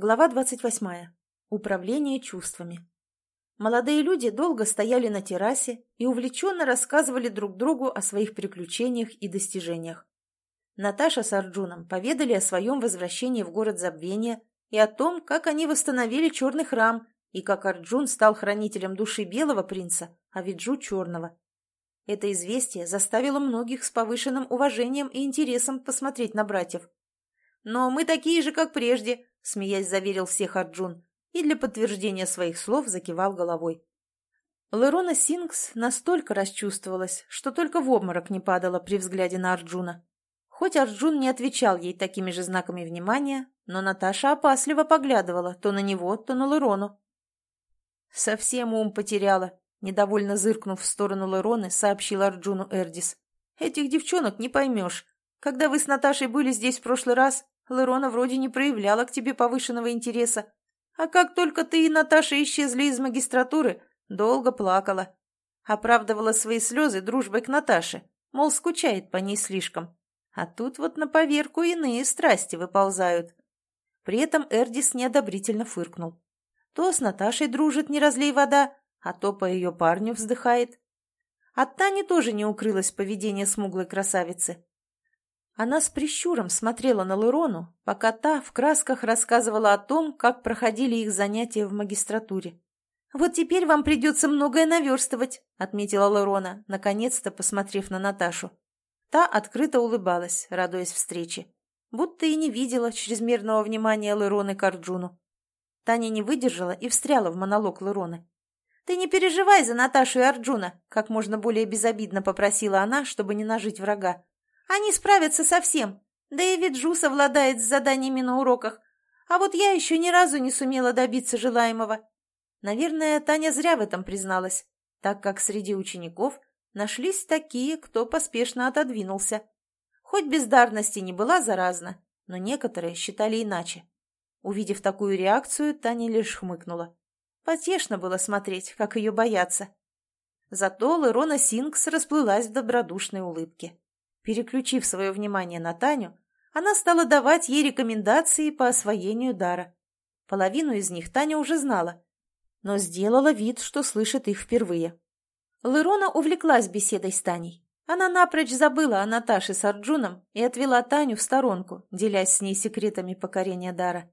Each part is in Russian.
Глава 28. Управление чувствами. Молодые люди долго стояли на террасе и увлеченно рассказывали друг другу о своих приключениях и достижениях. Наташа с Арджуном поведали о своем возвращении в город забвения и о том, как они восстановили черный храм и как Арджун стал хранителем души белого принца, а Виджу — черного. Это известие заставило многих с повышенным уважением и интересом посмотреть на братьев. «Но мы такие же, как прежде», — смеясь заверил всех Арджун, и для подтверждения своих слов закивал головой. Лерона Сингс настолько расчувствовалась, что только в обморок не падала при взгляде на Арджуна. Хоть Арджун не отвечал ей такими же знаками внимания, но Наташа опасливо поглядывала то на него, то на Лерону. «Совсем ум потеряла», — недовольно зыркнув в сторону Лероны, сообщил Арджуну Эрдис. «Этих девчонок не поймешь. Когда вы с Наташей были здесь в прошлый раз, Лерона вроде не проявляла к тебе повышенного интереса. А как только ты и Наташа исчезли из магистратуры, долго плакала. Оправдывала свои слезы дружбой к Наташе, мол, скучает по ней слишком. А тут вот на поверку иные страсти выползают. При этом Эрдис неодобрительно фыркнул. То с Наташей дружит, не разлей вода, а то по ее парню вздыхает. От Тани тоже не укрылось поведение смуглой красавицы. Она с прищуром смотрела на Лерону, пока та в красках рассказывала о том, как проходили их занятия в магистратуре. «Вот теперь вам придется многое наверстывать», — отметила Лерона, наконец-то посмотрев на Наташу. Та открыто улыбалась, радуясь встрече. Будто и не видела чрезмерного внимания Лероны к Арджуну. Таня не выдержала и встряла в монолог Лероны. «Ты не переживай за Наташу и Арджуна», — как можно более безобидно попросила она, чтобы не нажить врага. «Они справятся со всем. Да и Виджу совладает с заданиями на уроках. А вот я еще ни разу не сумела добиться желаемого». Наверное, Таня зря в этом призналась, так как среди учеников нашлись такие, кто поспешно отодвинулся. Хоть бездарности не была заразна, но некоторые считали иначе. Увидев такую реакцию, Таня лишь хмыкнула. Потешно было смотреть, как ее боятся. Зато Лерона Синкс расплылась в добродушной улыбке. Переключив свое внимание на Таню, она стала давать ей рекомендации по освоению дара. Половину из них Таня уже знала, но сделала вид, что слышит их впервые. Лерона увлеклась беседой с Таней. Она напрочь забыла о Наташе с Арджуном и отвела Таню в сторонку, делясь с ней секретами покорения дара.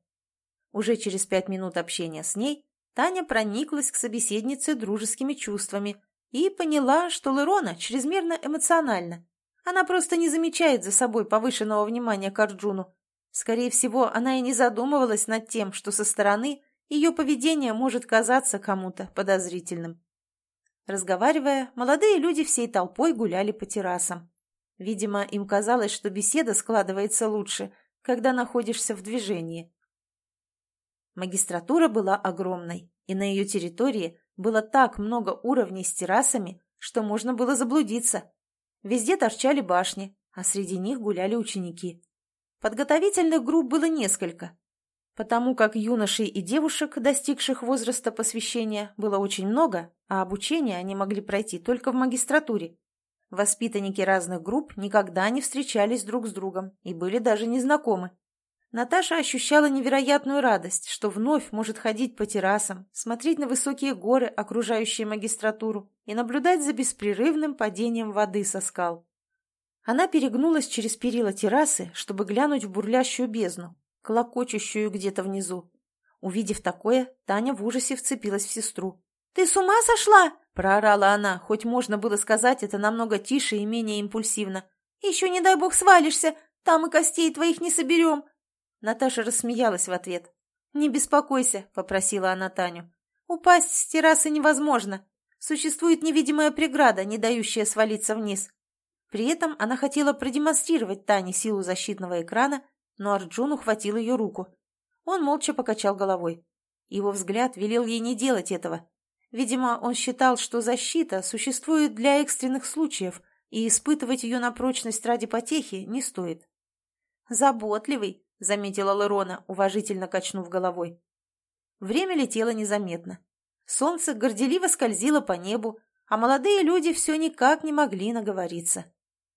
Уже через пять минут общения с ней Таня прониклась к собеседнице дружескими чувствами и поняла, что Лерона чрезмерно эмоциональна. Она просто не замечает за собой повышенного внимания к Арджуну. Скорее всего, она и не задумывалась над тем, что со стороны ее поведение может казаться кому-то подозрительным. Разговаривая, молодые люди всей толпой гуляли по террасам. Видимо, им казалось, что беседа складывается лучше, когда находишься в движении. Магистратура была огромной, и на ее территории было так много уровней с террасами, что можно было заблудиться. Везде торчали башни, а среди них гуляли ученики. Подготовительных групп было несколько, Потому как юношей и девушек, достигших возраста посвящения, было очень много, а обучение они могли пройти только в магистратуре. Воспитанники разных групп никогда не встречались друг с другом и были даже незнакомы. Наташа ощущала невероятную радость, что вновь может ходить по террасам, смотреть на высокие горы, окружающие магистратуру, и наблюдать за беспрерывным падением воды со скал. Она перегнулась через перила террасы, чтобы глянуть в бурлящую бездну, клокочущую где-то внизу. Увидев такое, Таня в ужасе вцепилась в сестру. «Ты с ума сошла?» – проорала она, хоть можно было сказать это намного тише и менее импульсивно. «Еще, не дай бог, свалишься, там и костей твоих не соберем!» Наташа рассмеялась в ответ. «Не беспокойся», – попросила она Таню. «Упасть с террасы невозможно. Существует невидимая преграда, не дающая свалиться вниз». При этом она хотела продемонстрировать Тане силу защитного экрана но Арджун ухватил ее руку. Он молча покачал головой. Его взгляд велел ей не делать этого. Видимо, он считал, что защита существует для экстренных случаев, и испытывать ее на прочность ради потехи не стоит. «Заботливый», — заметила Лерона, уважительно качнув головой. Время летело незаметно. Солнце горделиво скользило по небу, а молодые люди все никак не могли наговориться.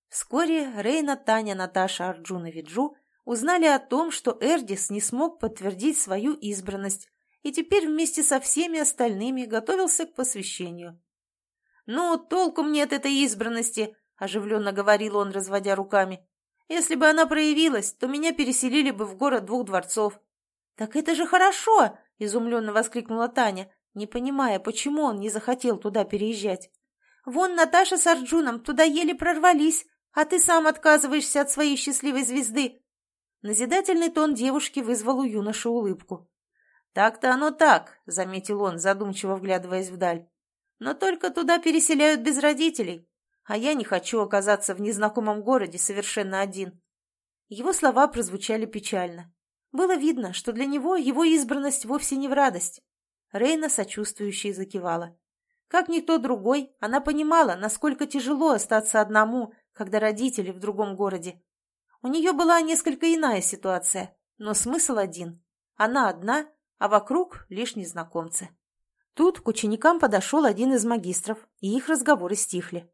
Вскоре Рейна, Таня, Наташа, Арджун и Виджу узнали о том, что Эрдис не смог подтвердить свою избранность и теперь вместе со всеми остальными готовился к посвящению. «Ну, толку мне от этой избранности», — оживленно говорил он, разводя руками. «Если бы она проявилась, то меня переселили бы в город двух дворцов». «Так это же хорошо!» — изумленно воскликнула Таня, не понимая, почему он не захотел туда переезжать. «Вон Наташа с Арджуном туда еле прорвались, а ты сам отказываешься от своей счастливой звезды». Назидательный тон девушки вызвал у юноши улыбку. «Так-то оно так», — заметил он, задумчиво вглядываясь вдаль. «Но только туда переселяют без родителей, а я не хочу оказаться в незнакомом городе совершенно один». Его слова прозвучали печально. Было видно, что для него его избранность вовсе не в радость. Рейна сочувствующе закивала. Как никто другой, она понимала, насколько тяжело остаться одному, когда родители в другом городе. У нее была несколько иная ситуация, но смысл один. Она одна, а вокруг лишь незнакомцы. Тут к ученикам подошел один из магистров, и их разговоры стихли.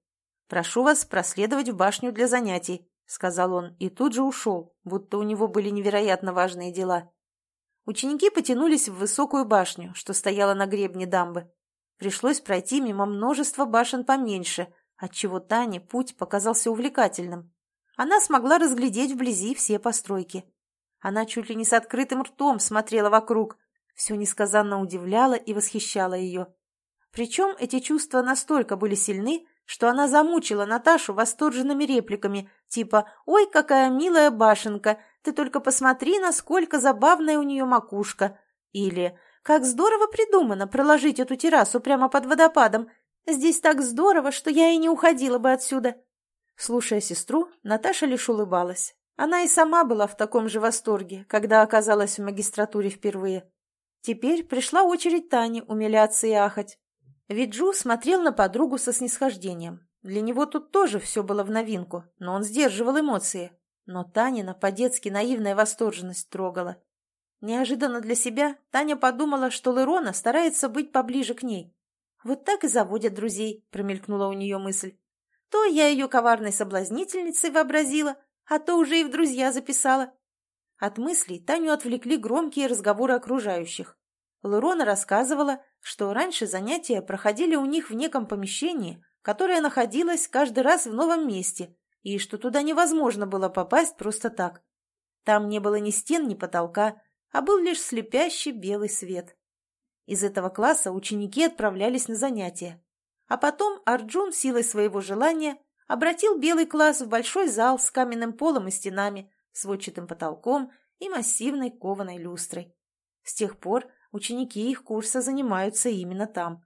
«Прошу вас проследовать в башню для занятий», — сказал он, и тут же ушел, будто у него были невероятно важные дела. Ученики потянулись в высокую башню, что стояла на гребне дамбы. Пришлось пройти мимо множества башен поменьше, отчего Тане путь показался увлекательным. Она смогла разглядеть вблизи все постройки. Она чуть ли не с открытым ртом смотрела вокруг, все несказанно удивляло и восхищало ее. Причем эти чувства настолько были сильны, что она замучила Наташу восторженными репликами, типа «Ой, какая милая башенка! Ты только посмотри, насколько забавная у нее макушка!» или «Как здорово придумано проложить эту террасу прямо под водопадом! Здесь так здорово, что я и не уходила бы отсюда!» Слушая сестру, Наташа лишь улыбалась. Она и сама была в таком же восторге, когда оказалась в магистратуре впервые. Теперь пришла очередь Тани умиляться и ахать. Виджу смотрел на подругу со снисхождением. Для него тут тоже все было в новинку, но он сдерживал эмоции. Но Танина по-детски наивная восторженность трогала. Неожиданно для себя Таня подумала, что Лерона старается быть поближе к ней. «Вот так и заводят друзей», — промелькнула у нее мысль. «То я ее коварной соблазнительницей вообразила, а то уже и в друзья записала». От мыслей Таню отвлекли громкие разговоры окружающих. Лерона рассказывала, что раньше занятия проходили у них в неком помещении, которое находилось каждый раз в новом месте, и что туда невозможно было попасть просто так. Там не было ни стен, ни потолка, а был лишь слепящий белый свет. Из этого класса ученики отправлялись на занятия. А потом Арджун силой своего желания обратил белый класс в большой зал с каменным полом и стенами, сводчатым потолком и массивной кованой люстрой. С тех пор ученики их курса занимаются именно там.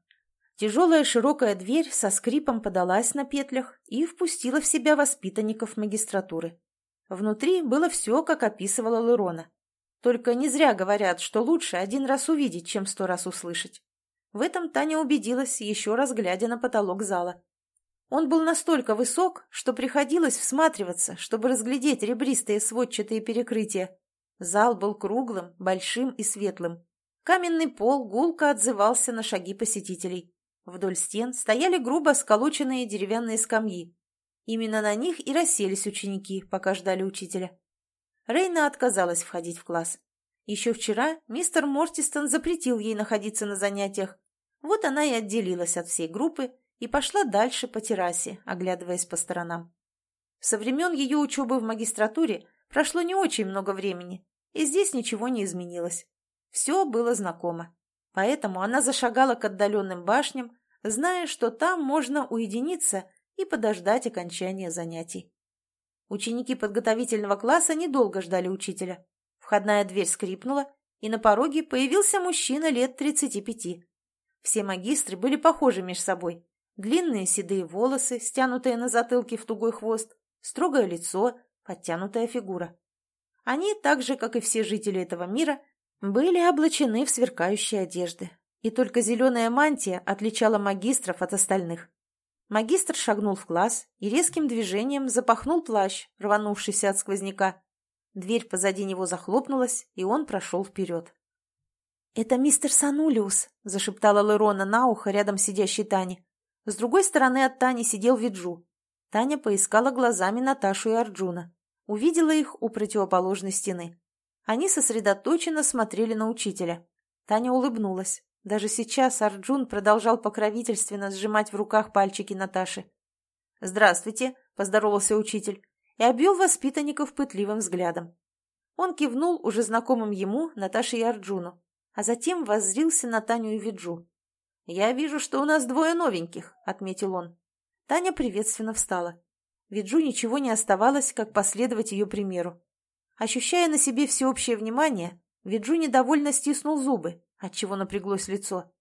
Тяжелая широкая дверь со скрипом подалась на петлях и впустила в себя воспитанников магистратуры. Внутри было все, как описывала Лерона. Только не зря говорят, что лучше один раз увидеть, чем сто раз услышать. В этом Таня убедилась, еще раз глядя на потолок зала. Он был настолько высок, что приходилось всматриваться, чтобы разглядеть ребристые сводчатые перекрытия. Зал был круглым, большим и светлым. Каменный пол гулко отзывался на шаги посетителей. Вдоль стен стояли грубо сколоченные деревянные скамьи. Именно на них и расселись ученики, пока ждали учителя. Рейна отказалась входить в класс. Еще вчера мистер Мортистон запретил ей находиться на занятиях. Вот она и отделилась от всей группы и пошла дальше по террасе, оглядываясь по сторонам. Со времен ее учебы в магистратуре прошло не очень много времени, и здесь ничего не изменилось. Все было знакомо. Поэтому она зашагала к отдаленным башням, зная, что там можно уединиться и подождать окончания занятий. Ученики подготовительного класса недолго ждали учителя. Входная дверь скрипнула, и на пороге появился мужчина лет тридцати пяти. Все магистры были похожи между собой, Длинные седые волосы, стянутые на затылке в тугой хвост, строгое лицо, подтянутая фигура. Они, так же, как и все жители этого мира, были облачены в сверкающие одежды, и только зеленая мантия отличала магистров от остальных. Магистр шагнул в класс и резким движением запахнул плащ, рванувшийся от сквозняка. Дверь позади него захлопнулась, и он прошел вперед. «Это мистер Санулиус», — зашептала Лерона на ухо рядом сидящей Тани. С другой стороны от Тани сидел Виджу. Таня поискала глазами Наташу и Арджуна. увидела их у противоположной стены. Они сосредоточенно смотрели на учителя. Таня улыбнулась. Даже сейчас Арджун продолжал покровительственно сжимать в руках пальчики Наташи. «Здравствуйте», — поздоровался учитель и обвел воспитанников пытливым взглядом. Он кивнул уже знакомым ему, Наташе и Арджуну, а затем воззрился на Таню и Виджу. «Я вижу, что у нас двое новеньких», — отметил он. Таня приветственно встала. Виджу ничего не оставалось, как последовать ее примеру. Ощущая на себе всеобщее внимание, Виджу недовольно стиснул зубы, отчего напряглось лицо.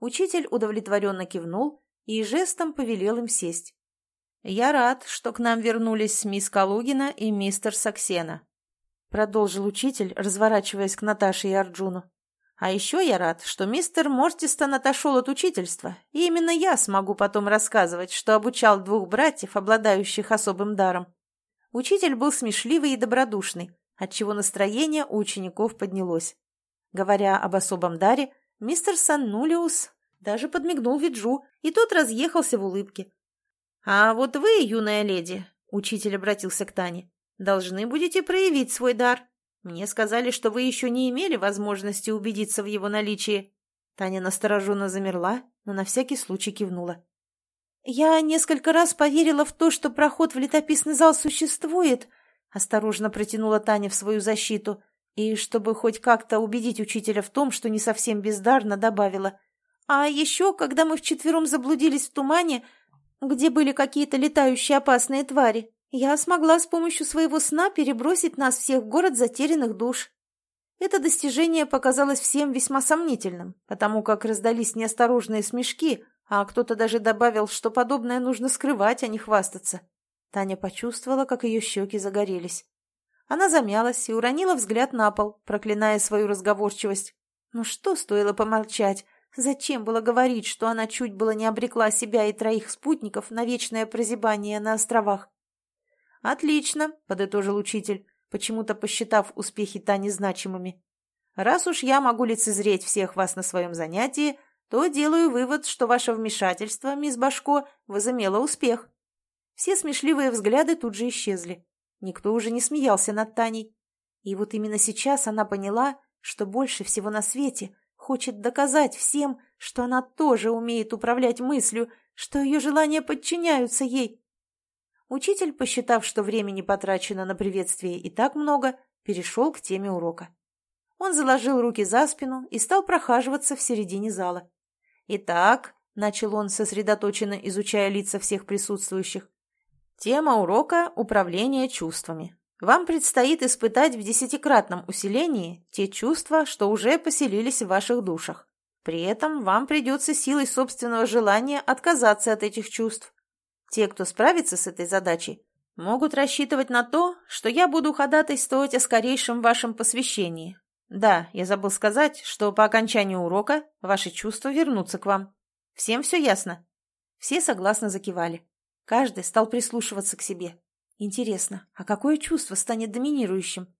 Учитель удовлетворенно кивнул и жестом повелел им сесть. «Я рад, что к нам вернулись мисс Калугина и мистер Саксена», продолжил учитель, разворачиваясь к Наташе и Арджуну. «А еще я рад, что мистер Мортистон отошел от учительства, и именно я смогу потом рассказывать, что обучал двух братьев, обладающих особым даром». Учитель был смешливый и добродушный, отчего настроение у учеников поднялось. Говоря об особом даре, мистер Саннулиус даже подмигнул Виджу, и тот разъехался в улыбке. «А вот вы, юная леди», — учитель обратился к Тане, — «должны будете проявить свой дар. Мне сказали, что вы еще не имели возможности убедиться в его наличии». Таня настороженно замерла, но на всякий случай кивнула. «Я несколько раз поверила в то, что проход в летописный зал существует», — осторожно протянула Таня в свою защиту — и, чтобы хоть как-то убедить учителя в том, что не совсем бездарно, добавила. А еще, когда мы вчетвером заблудились в тумане, где были какие-то летающие опасные твари, я смогла с помощью своего сна перебросить нас всех в город затерянных душ. Это достижение показалось всем весьма сомнительным, потому как раздались неосторожные смешки, а кто-то даже добавил, что подобное нужно скрывать, а не хвастаться. Таня почувствовала, как ее щеки загорелись. Она замялась и уронила взгляд на пол, проклиная свою разговорчивость. Ну что стоило помолчать? Зачем было говорить, что она чуть было не обрекла себя и троих спутников на вечное прозябание на островах? «Отлично», — подытожил учитель, почему-то посчитав успехи Тани значимыми. «Раз уж я могу лицезреть всех вас на своем занятии, то делаю вывод, что ваше вмешательство, мисс Башко, возымело успех». Все смешливые взгляды тут же исчезли. Никто уже не смеялся над Таней. И вот именно сейчас она поняла, что больше всего на свете хочет доказать всем, что она тоже умеет управлять мыслью, что ее желания подчиняются ей. Учитель, посчитав, что времени потрачено на приветствие и так много, перешел к теме урока. Он заложил руки за спину и стал прохаживаться в середине зала. «Итак», — начал он, сосредоточенно изучая лица всех присутствующих, Тема урока – управление чувствами. Вам предстоит испытать в десятикратном усилении те чувства, что уже поселились в ваших душах. При этом вам придется силой собственного желания отказаться от этих чувств. Те, кто справится с этой задачей, могут рассчитывать на то, что я буду ходатайствовать о скорейшем вашем посвящении. Да, я забыл сказать, что по окончанию урока ваши чувства вернутся к вам. Всем все ясно? Все согласно закивали. Каждый стал прислушиваться к себе. Интересно, а какое чувство станет доминирующим?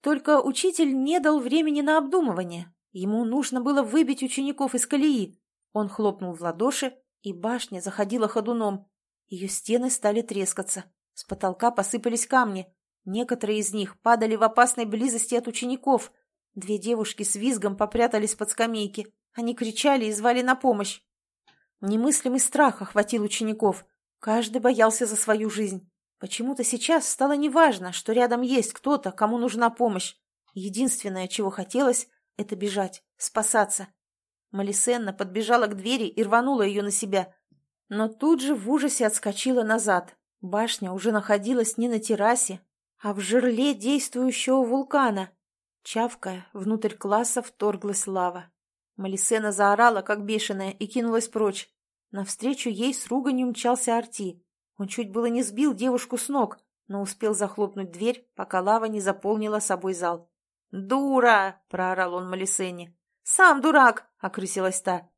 Только учитель не дал времени на обдумывание. Ему нужно было выбить учеников из колеи. Он хлопнул в ладоши, и башня заходила ходуном. Ее стены стали трескаться. С потолка посыпались камни. Некоторые из них падали в опасной близости от учеников. Две девушки с визгом попрятались под скамейки. Они кричали и звали на помощь. Немыслимый страх охватил учеников. Каждый боялся за свою жизнь. Почему-то сейчас стало неважно, что рядом есть кто-то, кому нужна помощь. Единственное, чего хотелось, это бежать, спасаться. Малисенна подбежала к двери и рванула ее на себя. Но тут же в ужасе отскочила назад. Башня уже находилась не на террасе, а в жерле действующего вулкана. Чавкая, внутрь класса вторглась лава. Малисена заорала, как бешеная, и кинулась прочь. Навстречу ей с руганью мчался Арти. Он чуть было не сбил девушку с ног, но успел захлопнуть дверь, пока лава не заполнила собой зал. «Дура!» — проорал он Малисене. «Сам дурак!» — окрысилась та.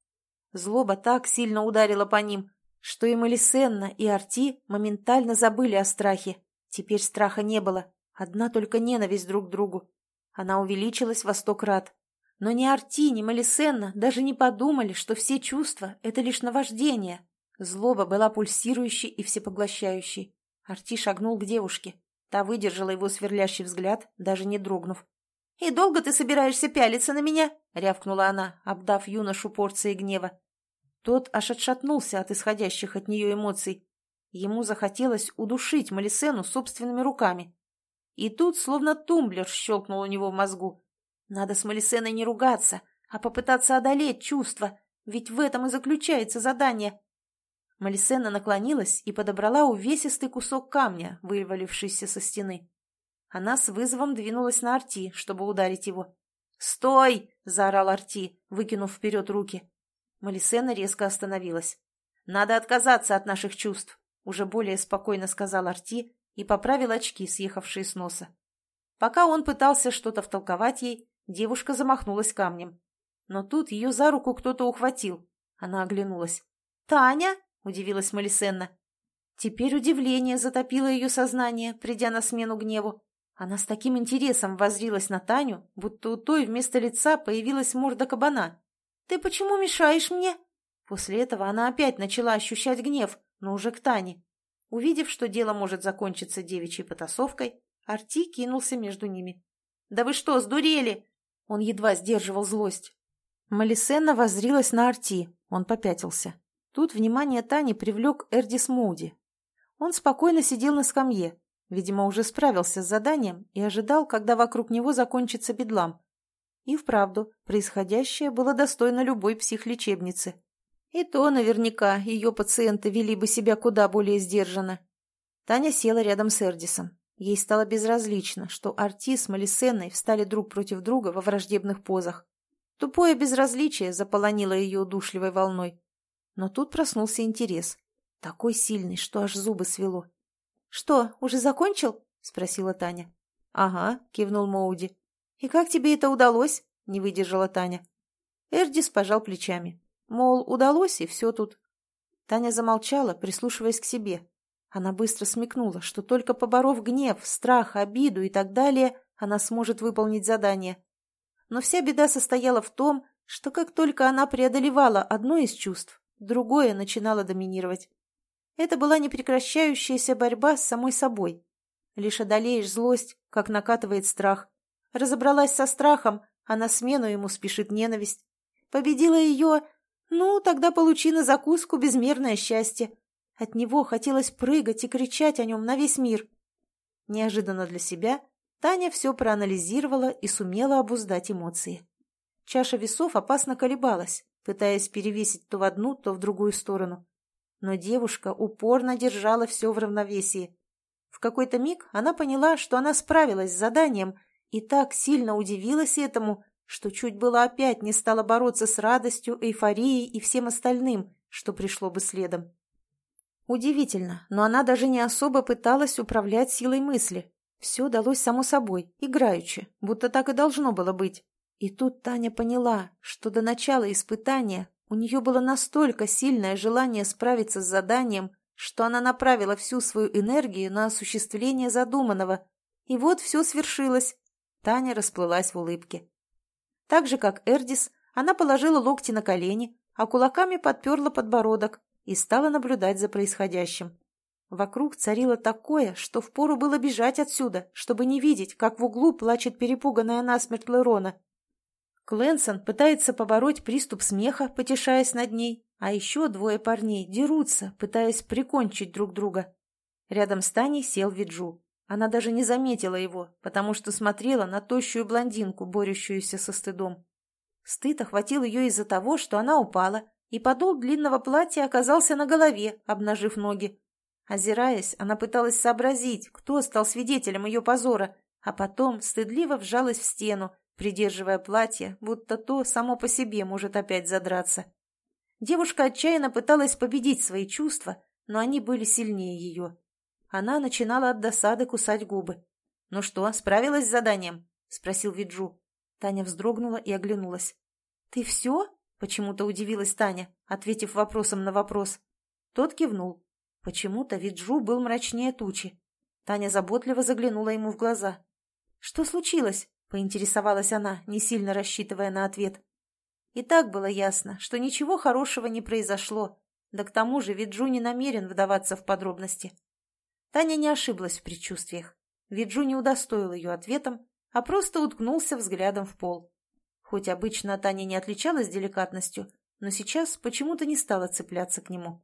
Злоба так сильно ударила по ним, что и Малисенна, и Арти моментально забыли о страхе. Теперь страха не было, одна только ненависть друг к другу. Она увеличилась во сто крат. Но ни Арти, ни Малисенна даже не подумали, что все чувства — это лишь наваждение. Злоба была пульсирующей и всепоглощающей. Арти шагнул к девушке. Та выдержала его сверлящий взгляд, даже не дрогнув. «И долго ты собираешься пялиться на меня?» — рявкнула она, обдав юношу порцией гнева. Тот аж отшатнулся от исходящих от нее эмоций. Ему захотелось удушить Малисену собственными руками. И тут словно тумблер щелкнул у него в мозгу. Надо с Малисеной не ругаться, а попытаться одолеть чувства, ведь в этом и заключается задание. Малисена наклонилась и подобрала увесистый кусок камня, вывалившийся со стены. Она с вызовом двинулась на Арти, чтобы ударить его. «Стой!» — заорал Арти, выкинув вперед руки. Малисена резко остановилась. «Надо отказаться от наших чувств», — уже более спокойно сказал Арти и поправил очки, съехавшие с носа. Пока он пытался что-то втолковать ей, девушка замахнулась камнем. Но тут ее за руку кто-то ухватил. Она оглянулась. «Таня?» — удивилась Малисенна. Теперь удивление затопило ее сознание, придя на смену гневу. Она с таким интересом воззрилась на Таню, будто у той вместо лица появилась морда кабана. «Ты почему мешаешь мне?» После этого она опять начала ощущать гнев, но уже к Тане. Увидев, что дело может закончиться девичьей потасовкой, Арти кинулся между ними. «Да вы что, сдурели?» Он едва сдерживал злость. Малисенна воззрилась на Арти, он попятился. Тут внимание Тани привлек Эрдис Моуди. Он спокойно сидел на скамье, Видимо, уже справился с заданием и ожидал, когда вокруг него закончится бедлам. И вправду, происходящее было достойно любой психлечебницы. И то наверняка ее пациенты вели бы себя куда более сдержанно. Таня села рядом с Эрдисом. Ей стало безразлично, что Арти с Малисенной встали друг против друга во враждебных позах. Тупое безразличие заполонило ее удушливой волной. Но тут проснулся интерес. Такой сильный, что аж зубы свело. «Что, уже закончил?» — спросила Таня. «Ага», — кивнул Моуди. «И как тебе это удалось?» — не выдержала Таня. Эрдис пожал плечами. Мол, удалось, и все тут. Таня замолчала, прислушиваясь к себе. Она быстро смекнула, что только поборов гнев, страх, обиду и так далее, она сможет выполнить задание. Но вся беда состояла в том, что как только она преодолевала одно из чувств, другое начинало доминировать. Это была непрекращающаяся борьба с самой собой. Лишь одолеешь злость, как накатывает страх. Разобралась со страхом, а на смену ему спешит ненависть. Победила ее, ну, тогда получи на закуску безмерное счастье. От него хотелось прыгать и кричать о нем на весь мир. Неожиданно для себя Таня все проанализировала и сумела обуздать эмоции. Чаша весов опасно колебалась, пытаясь перевесить то в одну, то в другую сторону. Но девушка упорно держала все в равновесии. В какой-то миг она поняла, что она справилась с заданием, и так сильно удивилась этому, что чуть было опять не стала бороться с радостью, эйфорией и всем остальным, что пришло бы следом. Удивительно, но она даже не особо пыталась управлять силой мысли. Все далось само собой, играючи, будто так и должно было быть. И тут Таня поняла, что до начала испытания у нее было настолько сильное желание справиться с заданием, что она направила всю свою энергию на осуществление задуманного. И вот все свершилось. Таня расплылась в улыбке. Так же, как Эрдис, она положила локти на колени, а кулаками подперла подбородок и стала наблюдать за происходящим. Вокруг царило такое, что впору было бежать отсюда, чтобы не видеть, как в углу плачет перепуганная насмерть Лерона. Кленсон пытается побороть приступ смеха, потешаясь над ней, а еще двое парней дерутся, пытаясь прикончить друг друга. Рядом с Таней сел Виджу. Она даже не заметила его, потому что смотрела на тощую блондинку, борющуюся со стыдом. Стыд охватил ее из-за того, что она упала, и подол длинного платья оказался на голове, обнажив ноги. Озираясь, она пыталась сообразить, кто стал свидетелем ее позора, а потом стыдливо вжалась в стену, придерживая платье, будто то само по себе может опять задраться. Девушка отчаянно пыталась победить свои чувства, но они были сильнее ее. Она начинала от досады кусать губы. «Ну что, справилась с заданием?» — спросил Виджу. Таня вздрогнула и оглянулась. «Ты все?» — почему-то удивилась Таня, ответив вопросом на вопрос. Тот кивнул. Почему-то Виджу был мрачнее тучи. Таня заботливо заглянула ему в глаза. «Что случилось?» — поинтересовалась она, не сильно рассчитывая на ответ. И так было ясно, что ничего хорошего не произошло, да к тому же Виджу не намерен вдаваться в подробности. Таня не ошиблась в предчувствиях. Виджу не удостоил ее ответом, а просто уткнулся взглядом в пол. Хоть обычно Таня не отличалась деликатностью, но сейчас почему-то не стала цепляться к нему.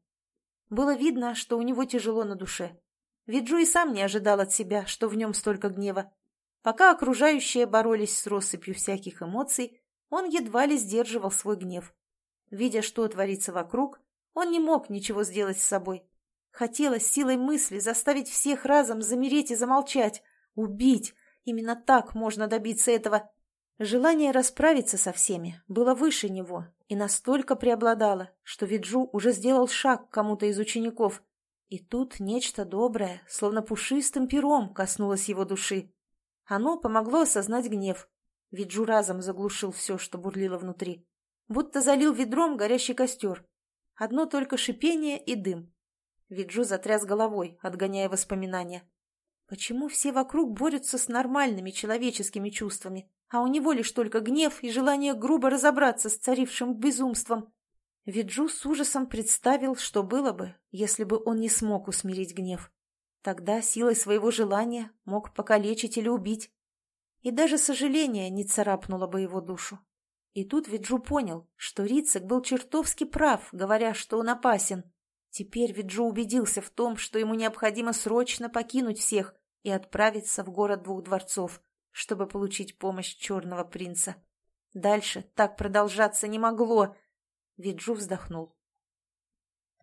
Было видно, что у него тяжело на душе. Виджу и сам не ожидал от себя, что в нем столько гнева. Пока окружающие боролись с россыпью всяких эмоций, он едва ли сдерживал свой гнев. Видя, что творится вокруг, он не мог ничего сделать с собой. Хотелось силой мысли заставить всех разом замереть и замолчать, убить. Именно так можно добиться этого. Желание расправиться со всеми было выше него и настолько преобладало, что Виджу уже сделал шаг к кому-то из учеников. И тут нечто доброе, словно пушистым пером, коснулось его души. Оно помогло осознать гнев. Виджу разом заглушил все, что бурлило внутри. Будто залил ведром горящий костер. Одно только шипение и дым. Виджу затряс головой, отгоняя воспоминания. Почему все вокруг борются с нормальными человеческими чувствами? а у него лишь только гнев и желание грубо разобраться с царившим безумством. Виджу с ужасом представил, что было бы, если бы он не смог усмирить гнев. Тогда силой своего желания мог покалечить или убить. И даже сожаление не царапнуло бы его душу. И тут Виджу понял, что Рицик был чертовски прав, говоря, что он опасен. Теперь Виджу убедился в том, что ему необходимо срочно покинуть всех и отправиться в город двух дворцов чтобы получить помощь черного принца. Дальше так продолжаться не могло. Виджу вздохнул.